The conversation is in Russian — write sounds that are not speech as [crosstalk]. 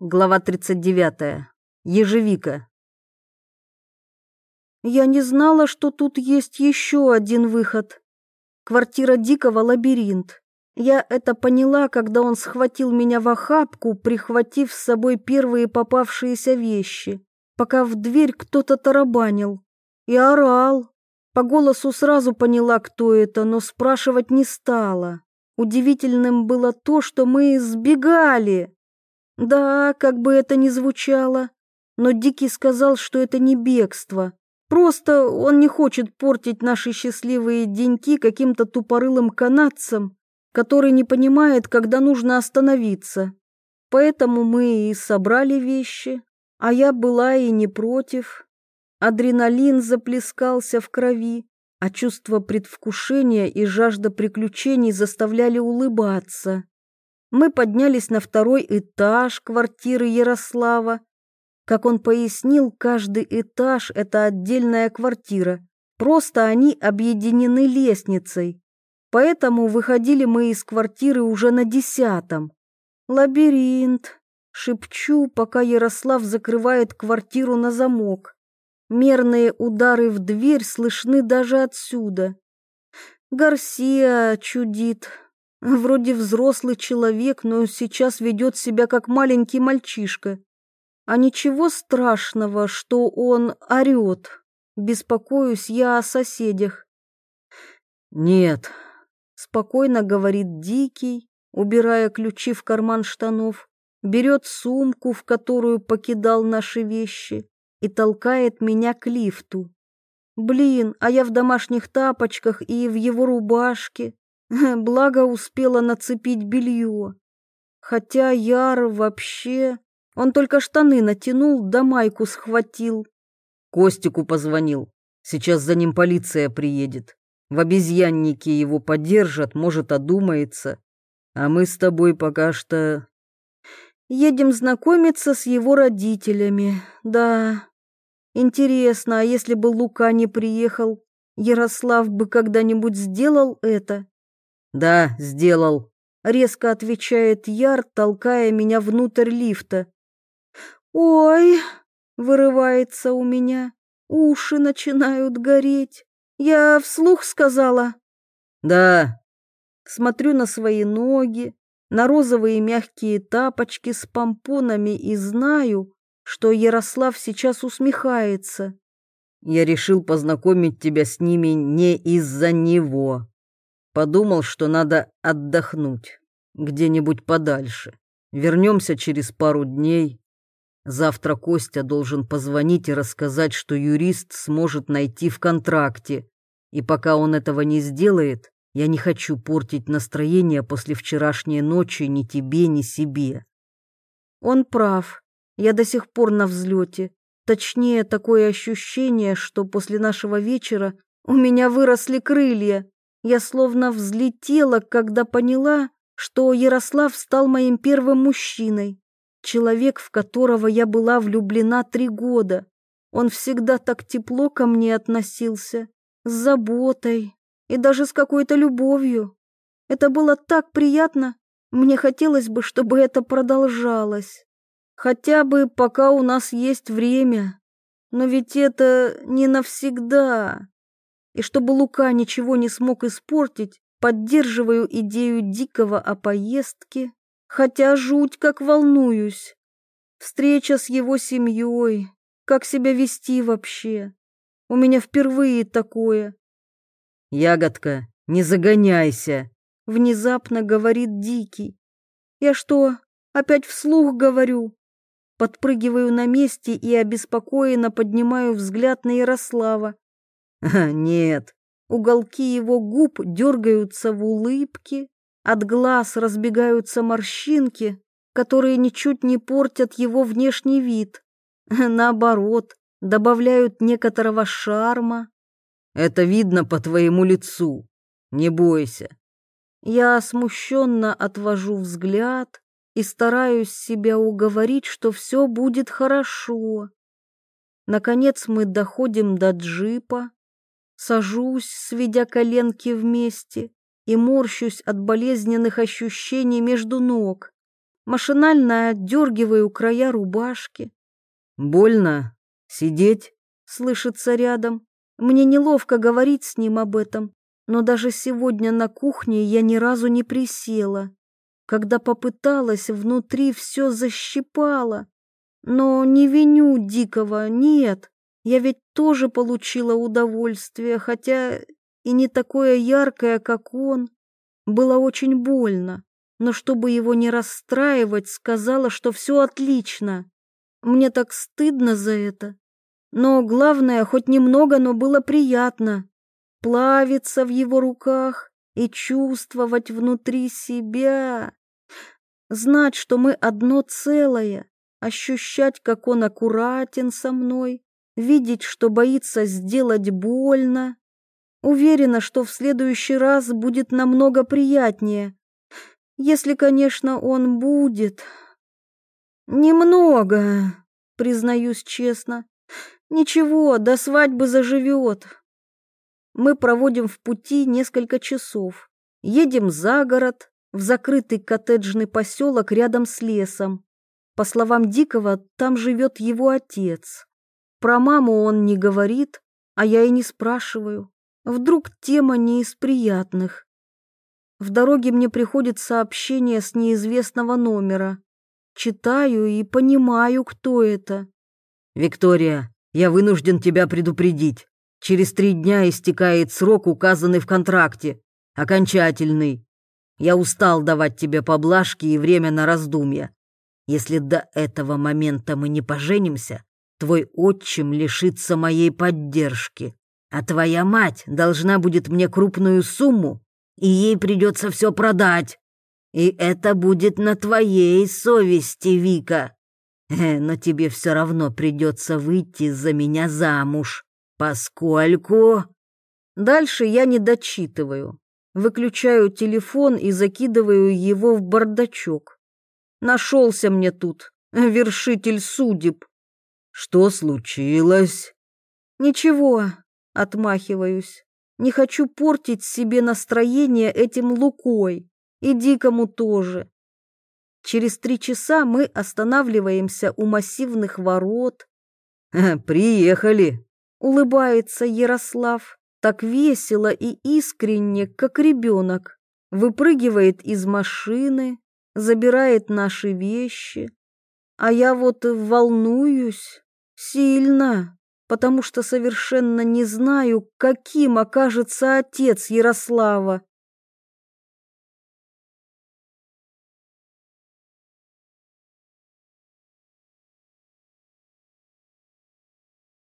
Глава 39. Ежевика. Я не знала, что тут есть еще один выход. Квартира Дикого — лабиринт. Я это поняла, когда он схватил меня в охапку, прихватив с собой первые попавшиеся вещи, пока в дверь кто-то тарабанил. И орал. По голосу сразу поняла, кто это, но спрашивать не стала. Удивительным было то, что мы сбегали. Да, как бы это ни звучало, но Дикий сказал, что это не бегство. Просто он не хочет портить наши счастливые деньки каким-то тупорылым канадцам, который не понимает, когда нужно остановиться. Поэтому мы и собрали вещи, а я была и не против. Адреналин заплескался в крови, а чувство предвкушения и жажда приключений заставляли улыбаться. Мы поднялись на второй этаж квартиры Ярослава. Как он пояснил, каждый этаж – это отдельная квартира, просто они объединены лестницей. Поэтому выходили мы из квартиры уже на десятом. Лабиринт. Шепчу, пока Ярослав закрывает квартиру на замок. Мерные удары в дверь слышны даже отсюда. Гарсия чудит, Вроде взрослый человек, но сейчас ведет себя как маленький мальчишка. А ничего страшного, что он орет. Беспокоюсь я о соседях. Нет, спокойно говорит Дикий, убирая ключи в карман штанов, берет сумку, в которую покидал наши вещи, и толкает меня к лифту. Блин, а я в домашних тапочках и в его рубашке. [laughs] Благо успела нацепить белье. Хотя Яр вообще... Он только штаны натянул, да майку схватил. Костику позвонил. Сейчас за ним полиция приедет. В обезьяннике его поддержат, может, одумается. А мы с тобой пока что... Едем знакомиться с его родителями, да. Интересно, а если бы Лука не приехал, Ярослав бы когда-нибудь сделал это? «Да, сделал», — резко отвечает Яр, толкая меня внутрь лифта. «Ой!» — вырывается у меня. Уши начинают гореть. Я вслух сказала. «Да». Смотрю на свои ноги, на розовые мягкие тапочки с помпонами и знаю, что Ярослав сейчас усмехается. «Я решил познакомить тебя с ними не из-за него», Подумал, что надо отдохнуть где-нибудь подальше. Вернемся через пару дней. Завтра Костя должен позвонить и рассказать, что юрист сможет найти в контракте. И пока он этого не сделает, я не хочу портить настроение после вчерашней ночи ни тебе, ни себе. Он прав. Я до сих пор на взлете. Точнее, такое ощущение, что после нашего вечера у меня выросли крылья. Я словно взлетела, когда поняла, что Ярослав стал моим первым мужчиной, человек, в которого я была влюблена три года. Он всегда так тепло ко мне относился, с заботой и даже с какой-то любовью. Это было так приятно, мне хотелось бы, чтобы это продолжалось. Хотя бы пока у нас есть время. Но ведь это не навсегда и чтобы Лука ничего не смог испортить, поддерживаю идею Дикого о поездке, хотя жуть как волнуюсь. Встреча с его семьей, как себя вести вообще. У меня впервые такое. Ягодка, не загоняйся, внезапно говорит Дикий. Я что, опять вслух говорю? Подпрыгиваю на месте и обеспокоенно поднимаю взгляд на Ярослава. [laughs] нет. Уголки его губ дергаются в улыбке, от глаз разбегаются морщинки, которые ничуть не портят его внешний вид. [laughs] Наоборот, добавляют некоторого шарма. Это видно по твоему лицу. Не бойся. Я смущенно отвожу взгляд и стараюсь себя уговорить, что все будет хорошо. Наконец мы доходим до джипа, Сажусь, сведя коленки вместе, и морщусь от болезненных ощущений между ног. Машинально отдергиваю края рубашки. «Больно? Сидеть?» — слышится рядом. Мне неловко говорить с ним об этом, но даже сегодня на кухне я ни разу не присела. Когда попыталась, внутри все защипало. Но не виню Дикого, нет. Я ведь тоже получила удовольствие, хотя и не такое яркое, как он. Было очень больно, но чтобы его не расстраивать, сказала, что все отлично. Мне так стыдно за это. Но главное, хоть немного, но было приятно. Плавиться в его руках и чувствовать внутри себя. Знать, что мы одно целое, ощущать, как он аккуратен со мной, видеть, что боится сделать больно. Уверена, что в следующий раз будет намного приятнее. Если, конечно, он будет. Немного, признаюсь честно. Ничего, до свадьбы заживет. Мы проводим в пути несколько часов. Едем за город, в закрытый коттеджный поселок рядом с лесом. По словам Дикого, там живет его отец. Про маму он не говорит, а я и не спрашиваю. Вдруг тема не из приятных. В дороге мне приходит сообщение с неизвестного номера. Читаю и понимаю, кто это. «Виктория, я вынужден тебя предупредить. Через три дня истекает срок, указанный в контракте. Окончательный. Я устал давать тебе поблажки и время на раздумья. Если до этого момента мы не поженимся, твой отчим лишится моей поддержки, а твоя мать должна будет мне крупную сумму, и ей придется все продать. И это будет на твоей совести, Вика. Э, но тебе все равно придется выйти за меня замуж, поскольку...» Дальше я не дочитываю. Выключаю телефон и закидываю его в бардачок. Нашелся мне тут вершитель судеб. «Что случилось?» «Ничего», — отмахиваюсь. «Не хочу портить себе настроение этим лукой. И дикому тоже. Через три часа мы останавливаемся у массивных ворот. «Приехали!» — улыбается Ярослав, так весело и искренне, как ребенок. Выпрыгивает из машины, забирает наши вещи. А я вот волнуюсь сильно, потому что совершенно не знаю, каким окажется отец Ярослава.